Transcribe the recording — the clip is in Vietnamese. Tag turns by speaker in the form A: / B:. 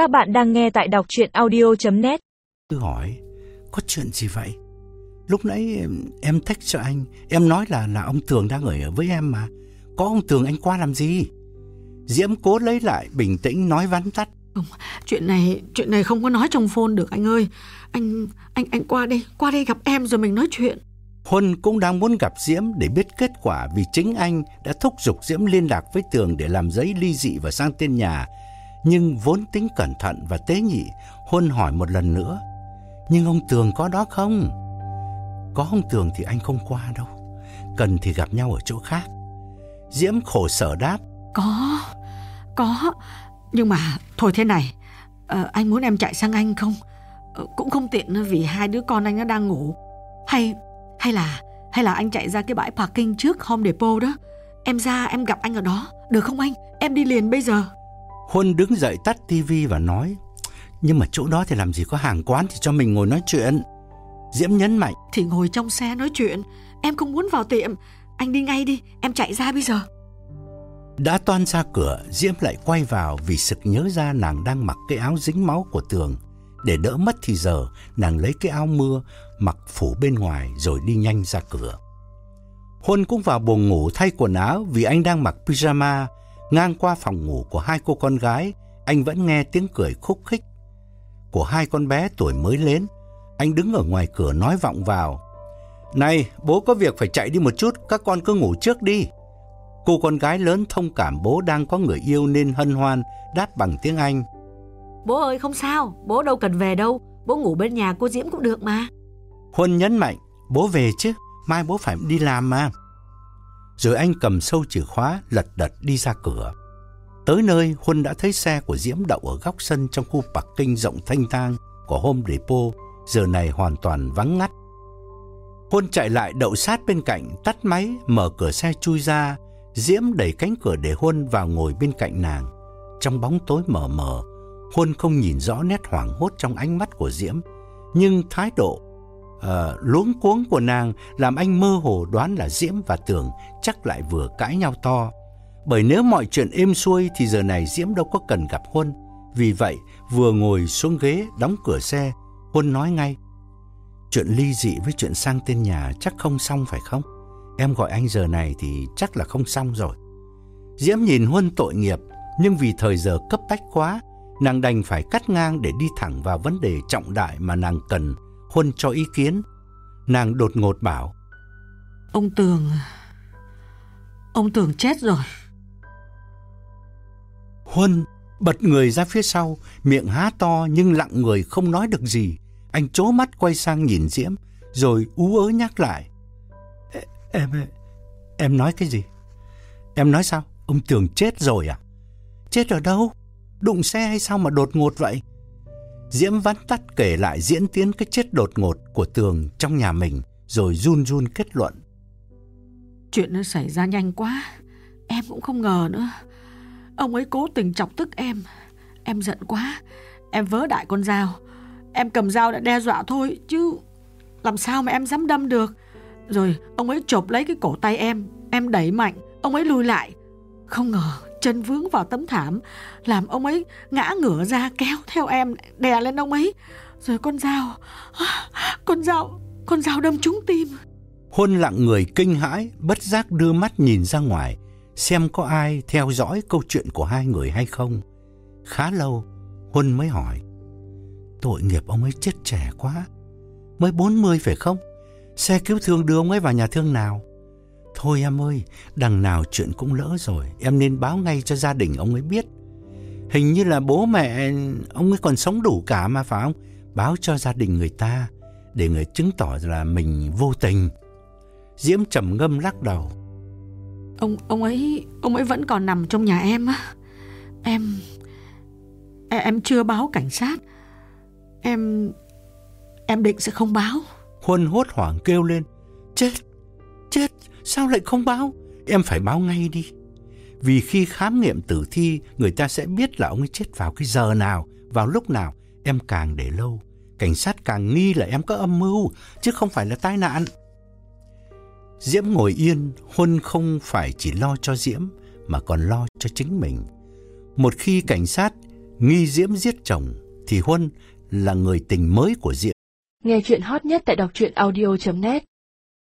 A: Các bạn đang nghe tại đọc chuyện audio.net
B: Tôi hỏi, có chuyện gì vậy? Lúc nãy em, em text cho anh, em nói là là ông Tường đang ở với em mà. Có ông Tường anh qua làm gì? Diễm cố lấy lại bình tĩnh nói vắn tắt.
C: Không, chuyện này chuyện này không có nói trong phone được anh ơi. Anh anh anh qua đây, qua đây gặp em rồi mình nói chuyện.
B: Huân cũng đang muốn gặp Diễm để biết kết quả vì chính anh đã thúc giục Diễm liên lạc với Tường để làm giấy ly dị và sang tên nhà. Nhưng vốn tính cẩn thận và tế nhị, Huân hỏi một lần nữa. Nhưng ông Tường có đó không? Có ông Tường thì anh không qua đâu. Cần thì gặp nhau ở chỗ khác. Diễm khổ sở đáp.
C: Có, có. Nhưng mà thôi thế này, à, anh muốn em chạy sang anh không? À, cũng không tiện vì hai đứa con anh nó đang ngủ. Hay hay là hay là anh chạy ra cái bãi parking trước Home Depot đó. Em ra em gặp anh ở đó, được không anh? Em đi liền bây giờ.
B: Huân đứng dậy tắt tivi và nói. Nhưng mà chỗ đó thì làm gì có hàng quán thì cho mình ngồi nói chuyện. Diễm nhấn mạnh.
C: Thì ngồi trong xe nói chuyện, em không muốn vào tiệm. Anh đi ngay đi, em chạy ra bây giờ.
B: Đã toan ra cửa, Diễm lại quay vào vì sực nhớ ra nàng đang mặc cái áo dính máu của Tường. Để đỡ mất thì giờ, nàng lấy cái áo mưa, mặc phủ bên ngoài rồi đi nhanh ra cửa. Huân cũng vào buồng ngủ thay quần áo vì anh đang mặc pyjama. Ngang qua phòng ngủ của hai cô con gái, anh vẫn nghe tiếng cười khúc khích của hai con bé tuổi mới lớn. Anh đứng ở ngoài cửa nói vọng vào. Này, bố có việc phải chạy đi một chút, các con cứ ngủ trước đi. Cô con gái lớn thông cảm bố đang có người yêu nên hân hoan, đáp bằng tiếng Anh.
C: Bố ơi không sao, bố đâu cần về đâu. Bố ngủ bên nhà cô Diễm cũng được mà.
B: Huân nhấn mạnh, bố về chứ, mai bố phải đi làm mà. Rồi anh cầm sâu chìa khóa, lật đật đi ra cửa. Tới nơi, Huân đã thấy xe của Diễm đậu ở góc sân trong khu parking rộng thanh thang của Home Depot, giờ này hoàn toàn vắng ngắt. Huân chạy lại đậu sát bên cạnh, tắt máy, mở cửa xe chui ra. Diễm đẩy cánh cửa để Huân vào ngồi bên cạnh nàng. Trong bóng tối mờ mờ, Huân không nhìn rõ nét hoảng hốt trong ánh mắt của Diễm, nhưng thái độ uh, luống cuống của nàng làm anh mơ hồ đoán là Diễm và Tường chắc lại vừa cãi nhau to. Bởi nếu mọi chuyện êm xuôi thì giờ này Diễm đâu có cần gặp Huân. Vì vậy, vừa ngồi xuống ghế đóng cửa xe, Huân nói ngay. Chuyện ly dị với chuyện sang tên nhà chắc không xong phải không? Em gọi anh giờ này thì chắc là không xong rồi. Diễm nhìn Huân tội nghiệp, nhưng vì thời giờ cấp bách quá, nàng đành phải cắt ngang để đi thẳng vào vấn đề trọng đại mà nàng cần Huân cho ý kiến. Nàng đột ngột bảo.
C: Ông Tường... Ông Tường chết rồi.
B: Huân bật người ra phía sau, miệng há to nhưng lặng người không nói được gì. Anh chố mắt quay sang nhìn Diễm, rồi ú ớ nhắc lại. Em, em nói cái gì? Em nói sao? Ông Tường chết rồi à? Chết ở đâu? Đụng xe hay sao mà đột ngột vậy? Diễm vắn tắt kể lại diễn tiến cái chết đột ngột của Tường trong nhà mình, rồi run run kết luận.
C: Chuyện nó xảy ra nhanh quá, em cũng không ngờ nữa. Ông ấy cố tình chọc tức em. Em giận quá, em vớ đại con dao. Em cầm dao đã đe dọa thôi, chứ làm sao mà em dám đâm được. Rồi ông ấy chộp lấy cái cổ tay em, em đẩy mạnh, ông ấy lùi lại. Không ngờ chân vướng vào tấm thảm, làm ông ấy ngã ngửa ra kéo theo em, đè lên ông ấy. Rồi con dao, con dao, con dao đâm trúng tim.
B: Huân lặng người kinh hãi, bất giác đưa mắt nhìn ra ngoài, xem có ai theo dõi câu chuyện của hai người hay không. Khá lâu, Huân mới hỏi. Tội nghiệp ông ấy chết trẻ quá, mới 40 phải không? Xe cứu thương đưa ông ấy vào nhà thương nào? Thôi em ơi, đằng nào chuyện cũng lỡ rồi, em nên báo ngay cho gia đình ông ấy biết. Hình như là bố mẹ ông ấy còn sống đủ cả mà phải không? Báo cho gia đình người ta, để người chứng tỏ là mình vô tình. Diễm trầm ngâm lắc đầu.
C: Ông ông ấy ông ấy vẫn còn nằm trong nhà em á. Em em, chưa báo cảnh sát. Em em định sẽ không báo.
B: Huân hốt hoảng kêu lên. Chết, sao lại không báo? Em phải báo ngay đi. Vì khi khám nghiệm tử thi, người ta sẽ biết là ông ấy chết vào cái giờ nào, vào lúc nào. Em càng để lâu, cảnh sát càng nghi là em có âm mưu, chứ không phải là tai nạn. Diễm ngồi yên, Huân không phải chỉ lo cho Diễm, mà còn lo cho chính mình. Một khi cảnh sát nghi Diễm giết chồng thì Huân là người tình mới của Diễm.
D: Nghe chuyện hot nhất tại đọc truyện audio.net